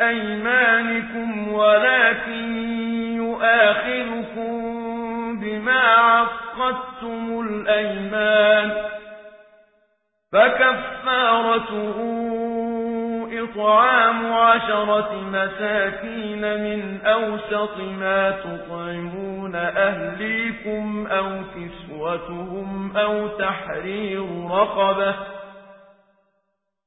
أيمانكم ولكن يؤاخذكم بما عقدتم الأيمان فكفارته إطعام عشرة مساكين من أوسط ما تطعمون أهليكم أو كسوتهم أو تحرير رقبة